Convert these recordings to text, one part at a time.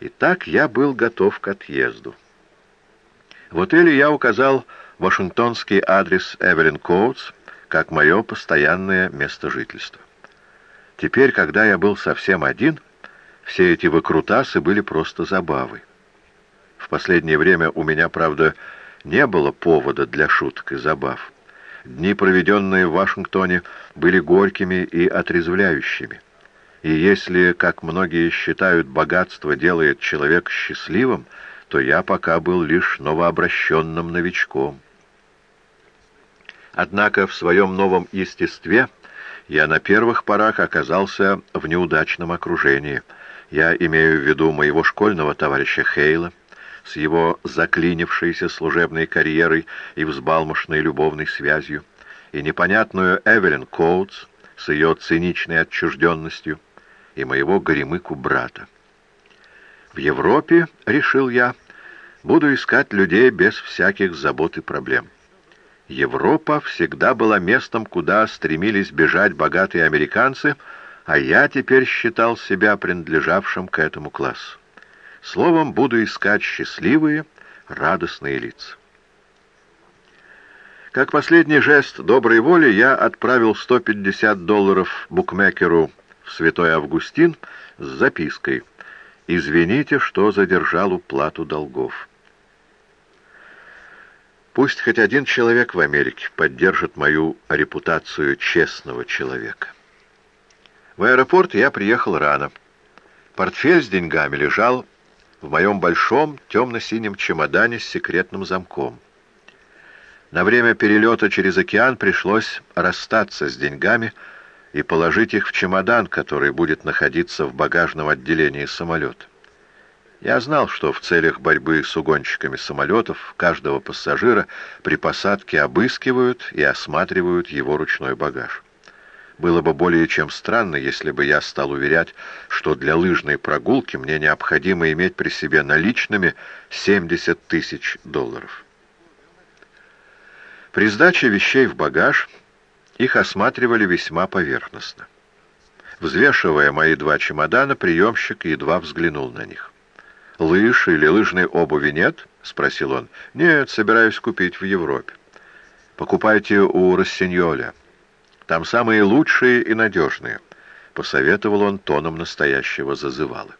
И так я был готов к отъезду. В отеле я указал вашингтонский адрес Эвелин Коутс как мое постоянное место жительства. Теперь, когда я был совсем один, все эти выкрутасы были просто забавой. В последнее время у меня, правда, не было повода для шуток и забав. Дни, проведенные в Вашингтоне, были горькими и отрезвляющими. И если, как многие считают, богатство делает человека счастливым, то я пока был лишь новообращенным новичком. Однако в своем новом естестве я на первых порах оказался в неудачном окружении. Я имею в виду моего школьного товарища Хейла, с его заклинившейся служебной карьерой и взбалмошной любовной связью, и непонятную Эвелин Коутс с ее циничной отчужденностью, и моего горемыку-брата. В Европе, решил я, буду искать людей без всяких забот и проблем. Европа всегда была местом, куда стремились бежать богатые американцы, а я теперь считал себя принадлежавшим к этому классу. Словом, буду искать счастливые, радостные лица. Как последний жест доброй воли я отправил 150 долларов букмекеру в Святой Августин с запиской «Извините, что задержал уплату долгов». Пусть хоть один человек в Америке поддержит мою репутацию честного человека. В аэропорт я приехал рано. Портфель с деньгами лежал в моем большом темно-синем чемодане с секретным замком. На время перелета через океан пришлось расстаться с деньгами, и положить их в чемодан, который будет находиться в багажном отделении самолета. Я знал, что в целях борьбы с угонщиками самолетов каждого пассажира при посадке обыскивают и осматривают его ручной багаж. Было бы более чем странно, если бы я стал уверять, что для лыжной прогулки мне необходимо иметь при себе наличными 70 тысяч долларов. При сдаче вещей в багаж их осматривали весьма поверхностно. Взвешивая мои два чемодана, приемщик едва взглянул на них. «Лыж или лыжной обуви нет?» — спросил он. «Нет, собираюсь купить в Европе». «Покупайте у Рассиньоля. Там самые лучшие и надежные», — посоветовал он тоном настоящего зазывала.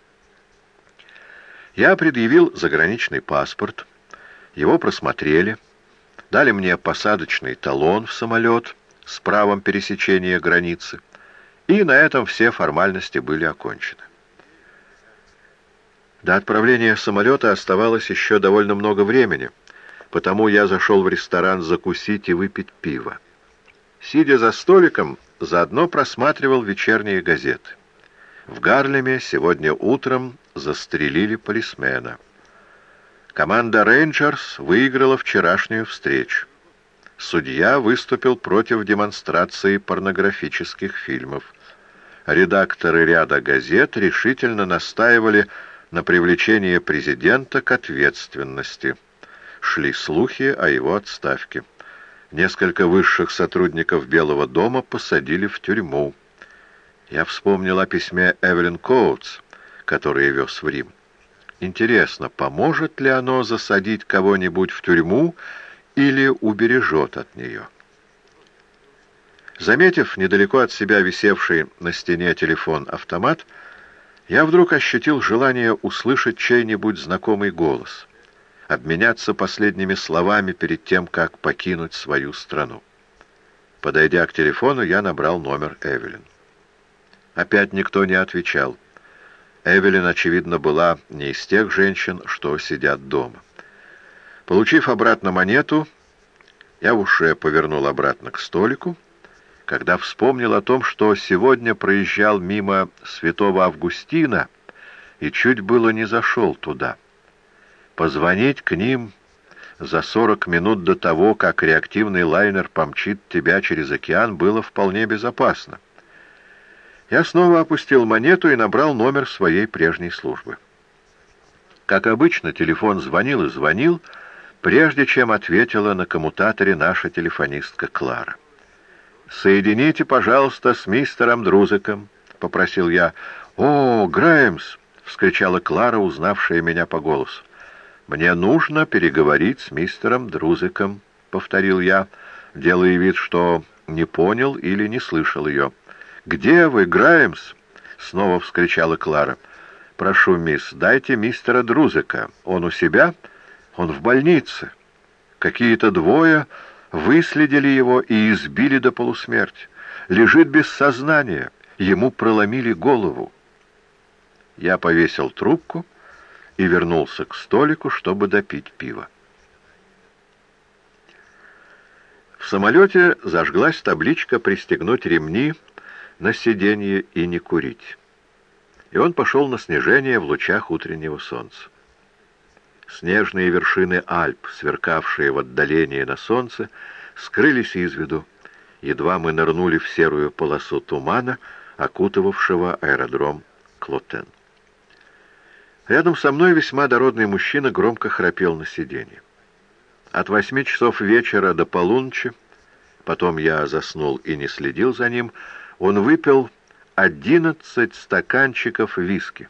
Я предъявил заграничный паспорт, его просмотрели, дали мне посадочный талон в самолет — с правом пересечения границы, и на этом все формальности были окончены. До отправления самолета оставалось еще довольно много времени, потому я зашел в ресторан закусить и выпить пиво. Сидя за столиком, заодно просматривал вечерние газеты. В Гарлеме сегодня утром застрелили полисмена. Команда «Рейнджерс» выиграла вчерашнюю встречу судья выступил против демонстрации порнографических фильмов. Редакторы ряда газет решительно настаивали на привлечении президента к ответственности. Шли слухи о его отставке. Несколько высших сотрудников Белого дома посадили в тюрьму. Я вспомнил о письме Эвелин Коутс, которое вез в Рим. Интересно, поможет ли оно засадить кого-нибудь в тюрьму, или убережет от нее. Заметив недалеко от себя висевший на стене телефон-автомат, я вдруг ощутил желание услышать чей-нибудь знакомый голос, обменяться последними словами перед тем, как покинуть свою страну. Подойдя к телефону, я набрал номер Эвелин. Опять никто не отвечал. Эвелин, очевидно, была не из тех женщин, что сидят дома. Получив обратно монету, я уже повернул обратно к столику, когда вспомнил о том, что сегодня проезжал мимо святого Августина и чуть было не зашел туда. Позвонить к ним за сорок минут до того, как реактивный лайнер помчит тебя через океан, было вполне безопасно. Я снова опустил монету и набрал номер своей прежней службы. Как обычно, телефон звонил и звонил, прежде чем ответила на коммутаторе наша телефонистка Клара. «Соедините, пожалуйста, с мистером Друзыком», — попросил я. «О, Граймс!» — вскричала Клара, узнавшая меня по голосу. «Мне нужно переговорить с мистером Друзиком», — повторил я, делая вид, что не понял или не слышал ее. «Где вы, Граймс?» — снова вскричала Клара. «Прошу, мисс, дайте мистера Друзика. Он у себя? Он в больнице. Какие-то двое выследили его и избили до полусмерти. Лежит без сознания. Ему проломили голову». Я повесил трубку и вернулся к столику, чтобы допить пиво. В самолете зажглась табличка «Пристегнуть ремни на сиденье и не курить». И он пошел на снижение в лучах утреннего солнца. Снежные вершины Альп, сверкавшие в отдалении на солнце, скрылись из виду. Едва мы нырнули в серую полосу тумана, окутывавшего аэродром Клотен. Рядом со мной весьма дородный мужчина громко храпел на сиденье. От восьми часов вечера до полуночи, потом я заснул и не следил за ним, он выпил одиннадцать стаканчиков виски.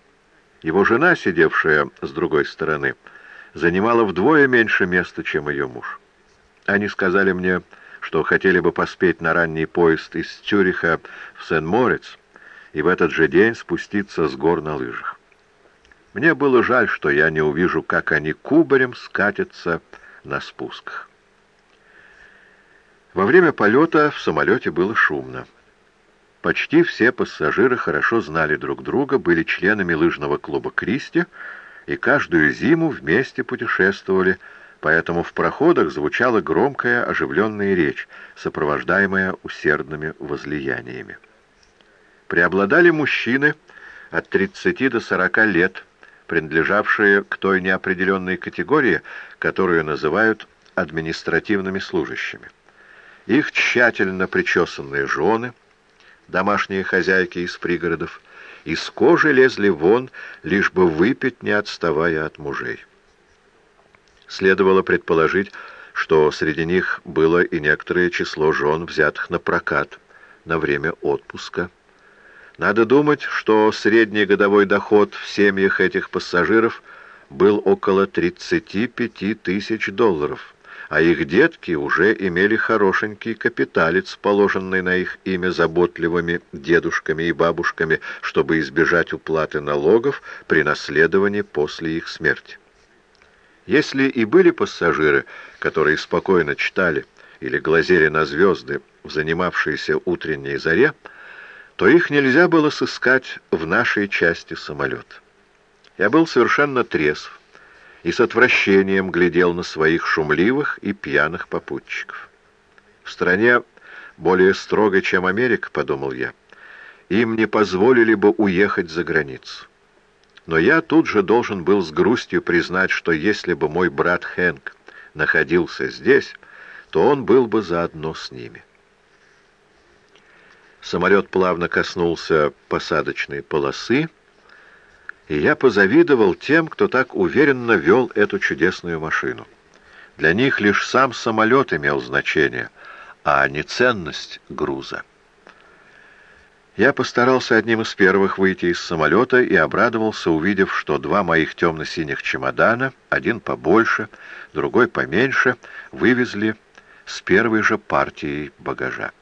Его жена, сидевшая с другой стороны, занимала вдвое меньше места, чем ее муж. Они сказали мне, что хотели бы поспеть на ранний поезд из Цюриха в Сен-Морец и в этот же день спуститься с гор на лыжах. Мне было жаль, что я не увижу, как они кубарем скатятся на спусках. Во время полета в самолете было шумно. Почти все пассажиры хорошо знали друг друга, были членами лыжного клуба «Кристи» и каждую зиму вместе путешествовали, поэтому в проходах звучала громкая оживленная речь, сопровождаемая усердными возлияниями. Преобладали мужчины от 30 до 40 лет, принадлежавшие к той неопределенной категории, которую называют административными служащими. Их тщательно причесанные жены, домашние хозяйки из пригородов, из кожи лезли вон, лишь бы выпить, не отставая от мужей. Следовало предположить, что среди них было и некоторое число жен, взятых на прокат на время отпуска. Надо думать, что средний годовой доход в семьях этих пассажиров был около 35 тысяч долларов, а их детки уже имели хорошенький капиталец, положенный на их имя заботливыми дедушками и бабушками, чтобы избежать уплаты налогов при наследовании после их смерти. Если и были пассажиры, которые спокойно читали или глазели на звезды в занимавшейся утренней заре, то их нельзя было сыскать в нашей части самолета. Я был совершенно трезв и с отвращением глядел на своих шумливых и пьяных попутчиков. В стране более строгой, чем Америка, подумал я, им не позволили бы уехать за границу. Но я тут же должен был с грустью признать, что если бы мой брат Хэнк находился здесь, то он был бы заодно с ними. Самолет плавно коснулся посадочной полосы, и я позавидовал тем, кто так уверенно вел эту чудесную машину. Для них лишь сам самолет имел значение, а не ценность груза. Я постарался одним из первых выйти из самолета и обрадовался, увидев, что два моих темно-синих чемодана, один побольше, другой поменьше, вывезли с первой же партией багажа.